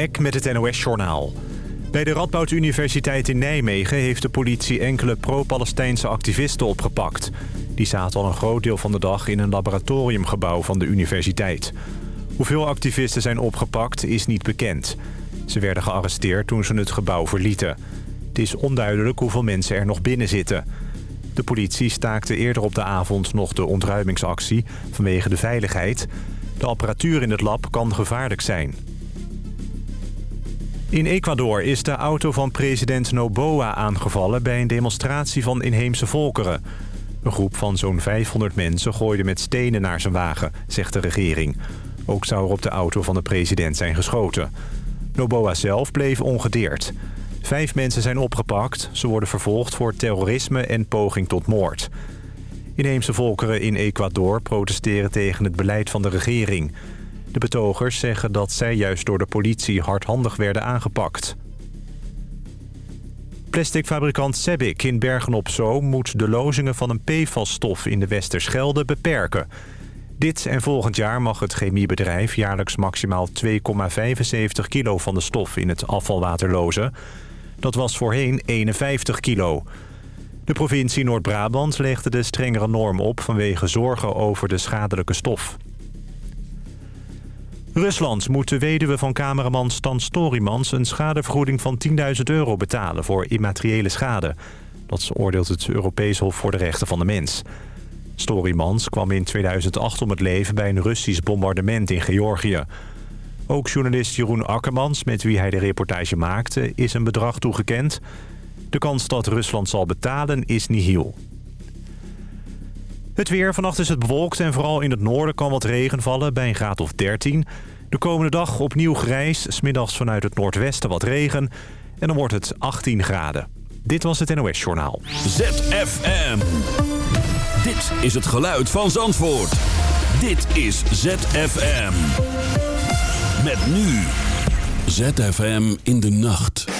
Eck met het NOS-journaal. Bij de Radboud Universiteit in Nijmegen heeft de politie enkele pro-Palestijnse activisten opgepakt. Die zaten al een groot deel van de dag in een laboratoriumgebouw van de universiteit. Hoeveel activisten zijn opgepakt is niet bekend. Ze werden gearresteerd toen ze het gebouw verlieten. Het is onduidelijk hoeveel mensen er nog binnen zitten. De politie staakte eerder op de avond nog de ontruimingsactie vanwege de veiligheid. De apparatuur in het lab kan gevaarlijk zijn. In Ecuador is de auto van president Noboa aangevallen... bij een demonstratie van inheemse volkeren. Een groep van zo'n 500 mensen gooide met stenen naar zijn wagen, zegt de regering. Ook zou er op de auto van de president zijn geschoten. Noboa zelf bleef ongedeerd. Vijf mensen zijn opgepakt. Ze worden vervolgd voor terrorisme en poging tot moord. Inheemse volkeren in Ecuador protesteren tegen het beleid van de regering... De betogers zeggen dat zij juist door de politie hardhandig werden aangepakt. Plasticfabrikant Sebik in Bergen-op-Zoom moet de lozingen van een PFAS-stof in de Westerschelde beperken. Dit en volgend jaar mag het chemiebedrijf jaarlijks maximaal 2,75 kilo van de stof in het afvalwater lozen. Dat was voorheen 51 kilo. De provincie Noord-Brabant legde de strengere norm op vanwege zorgen over de schadelijke stof. Rusland moet de weduwe van cameraman Stan Storymans... een schadevergoeding van 10.000 euro betalen voor immateriële schade. Dat oordeelt het Europees Hof voor de Rechten van de Mens. Storymans kwam in 2008 om het leven bij een Russisch bombardement in Georgië. Ook journalist Jeroen Akkermans, met wie hij de reportage maakte... is een bedrag toegekend. De kans dat Rusland zal betalen is nihil. Het weer. Vannacht is het bewolkt en vooral in het noorden kan wat regen vallen bij een graad of 13. De komende dag opnieuw grijs, smiddags vanuit het noordwesten wat regen. En dan wordt het 18 graden. Dit was het NOS Journaal. ZFM. Dit is het geluid van Zandvoort. Dit is ZFM. Met nu. ZFM in de nacht.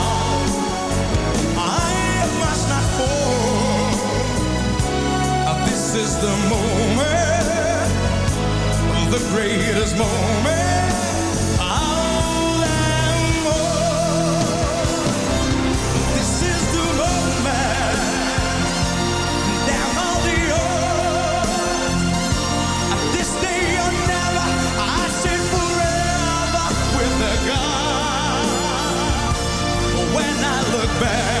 This is the moment, the greatest moment. This is the moment, down on the earth. This day or never, I forever with. When I look back,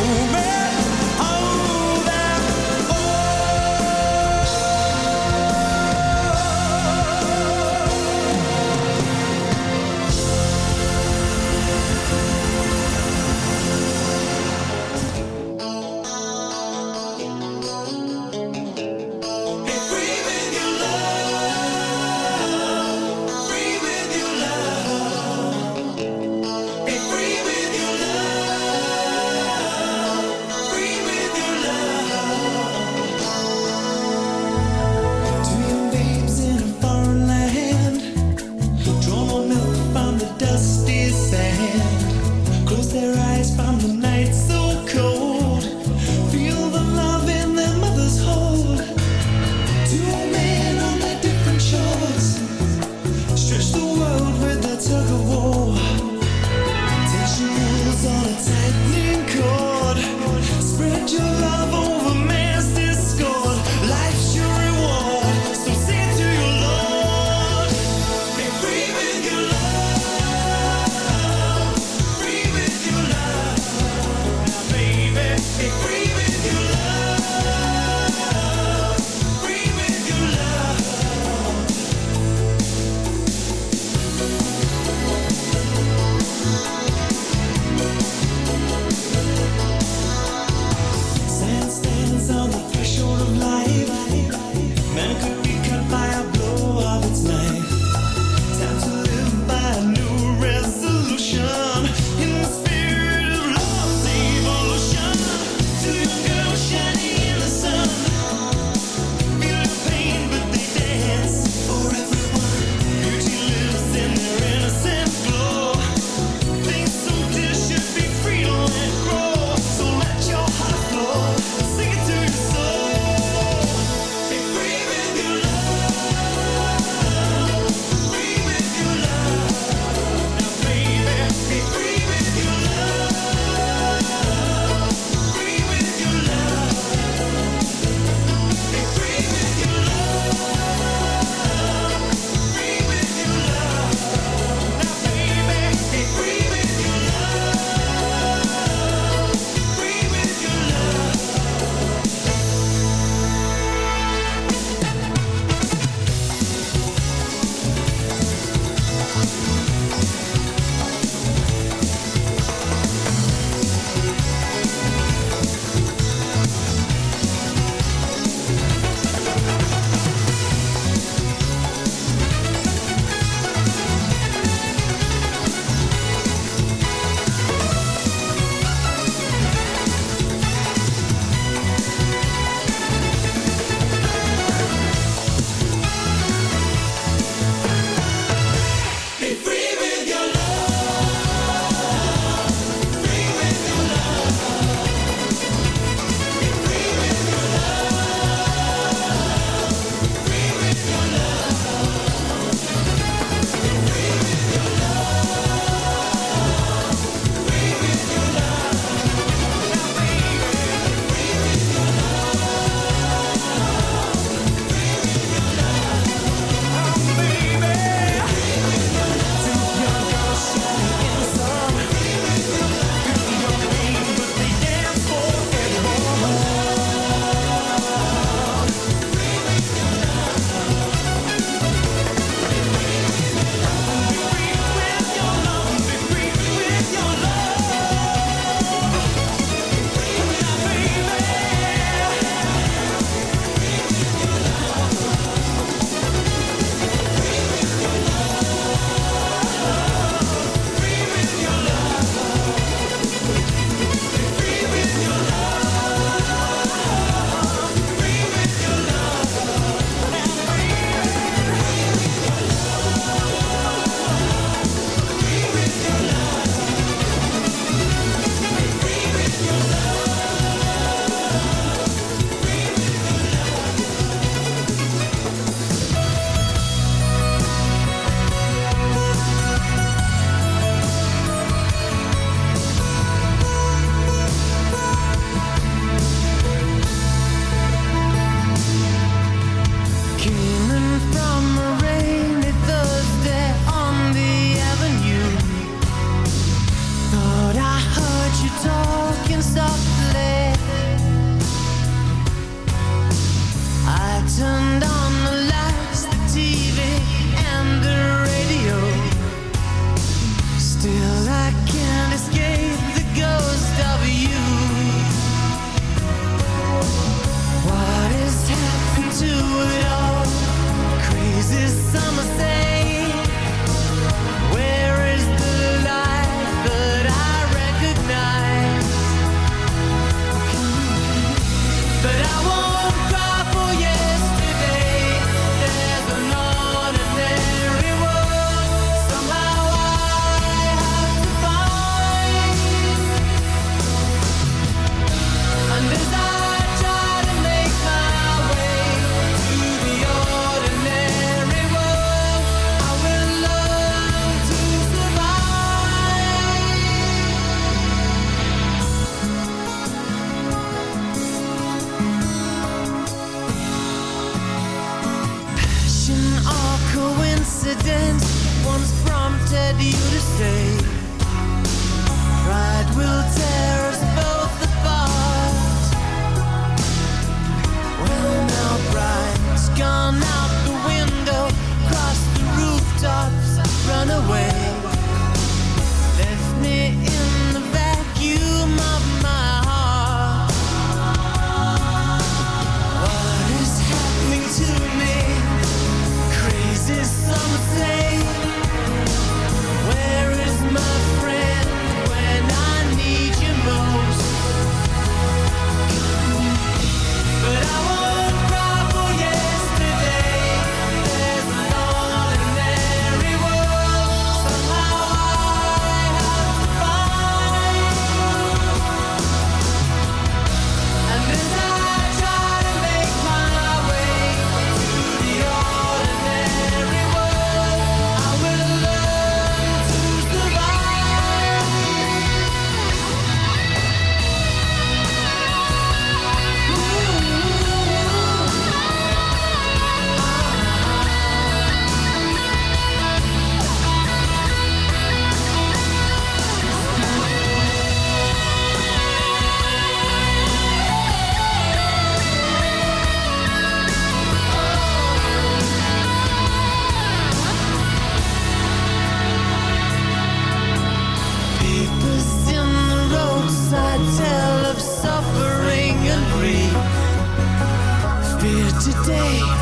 ZFM.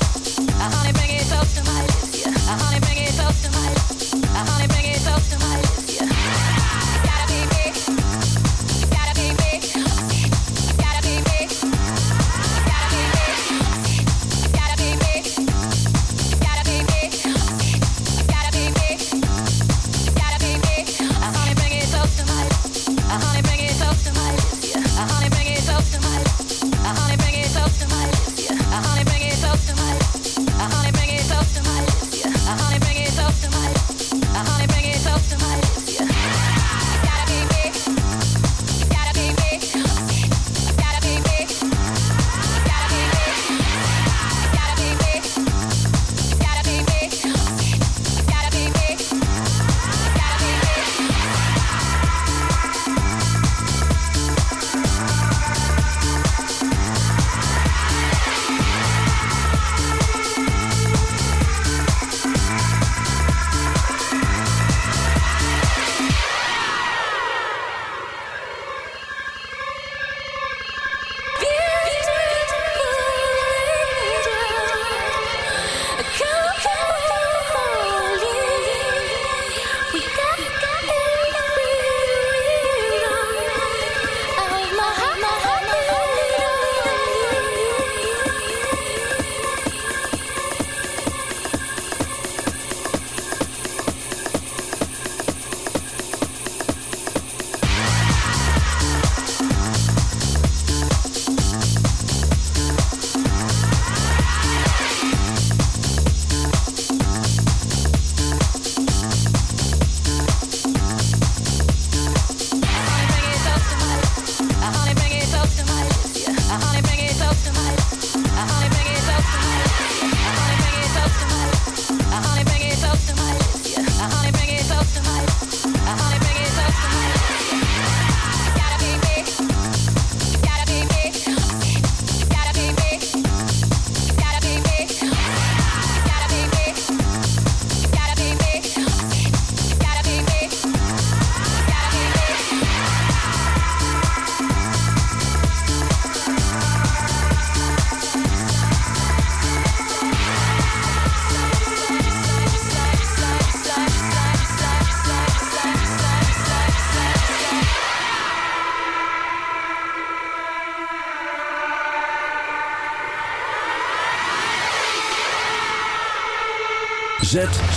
ZFM.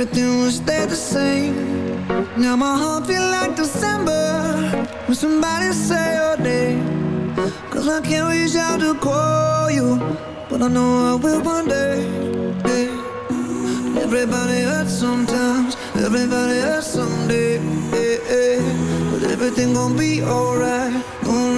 Everything would stay the same. Now my heart feel like December when somebody say your name. Cause I can't reach out to call you, but I know I will one day. Yeah. Everybody hurts sometimes, everybody hurts someday. Yeah, yeah. But everything gon' be alright.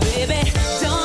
baby, don't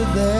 you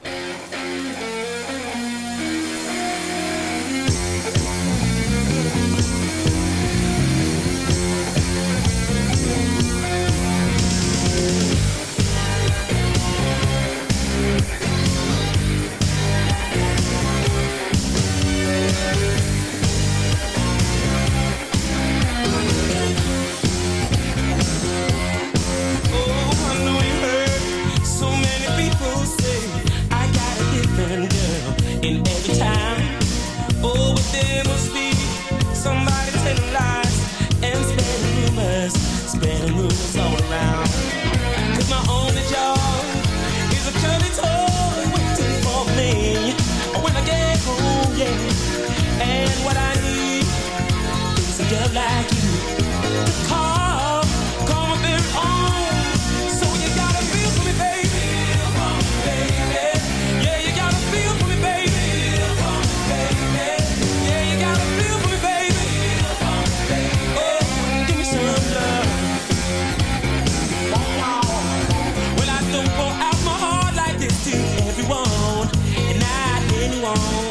on